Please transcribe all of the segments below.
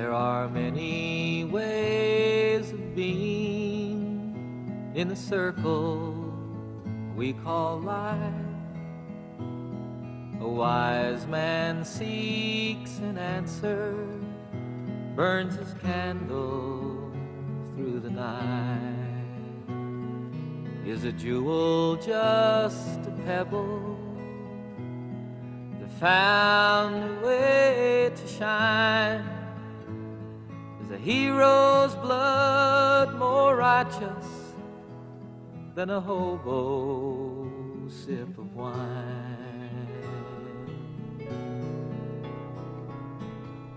There are many ways of being in the circle we call life. A wise man seeks an answer, burns his candle through the night. Is a jewel just a pebble that found a way to shine? Hero's blood more righteous than a hobo sip of wine?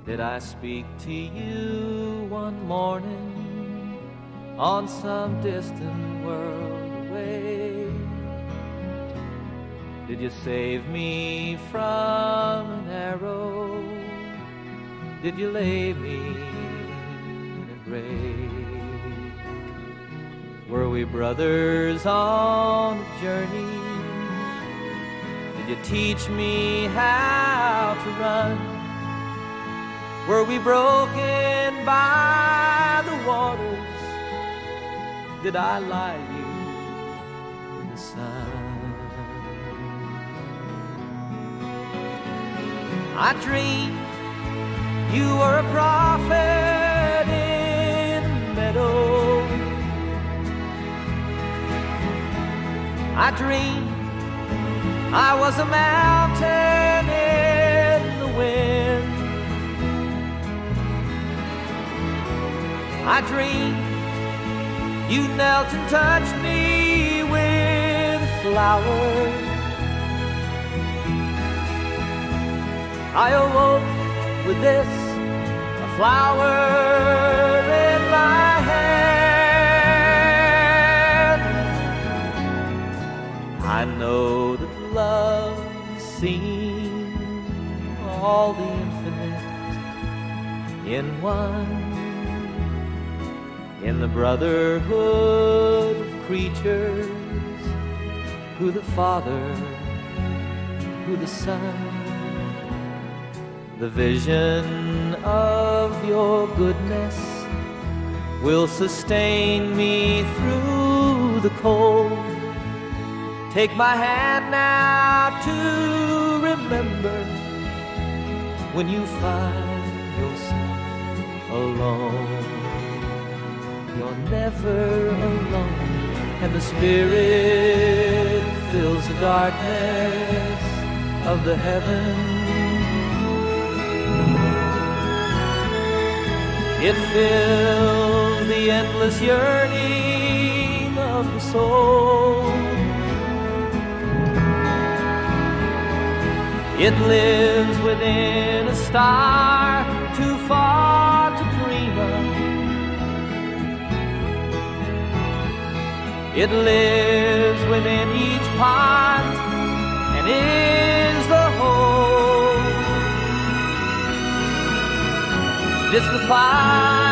Did I speak to you one morning on some distant world away? Did you save me from an arrow? Did you lay me Brothers on a journey? Did you teach me how to run? Were we broken by the waters? Did I lie you in the sun? I dreamed you were a prophet I dreamed I was a mountain in the wind. I dreamed you knelt and touched me with a flower. I awoke with this, a flower seen all the infinite in one in the brotherhood of creatures who the Father, who the Son, the vision of your goodness will sustain me through the cold. Take my hand now to remember when you find yourself alone you're never alone, and the Spirit fills the darkness of the heavens. It fills the endless yearning of the soul. It lives within a star too far to dream of. It lives within each part and is the whole. It's the fire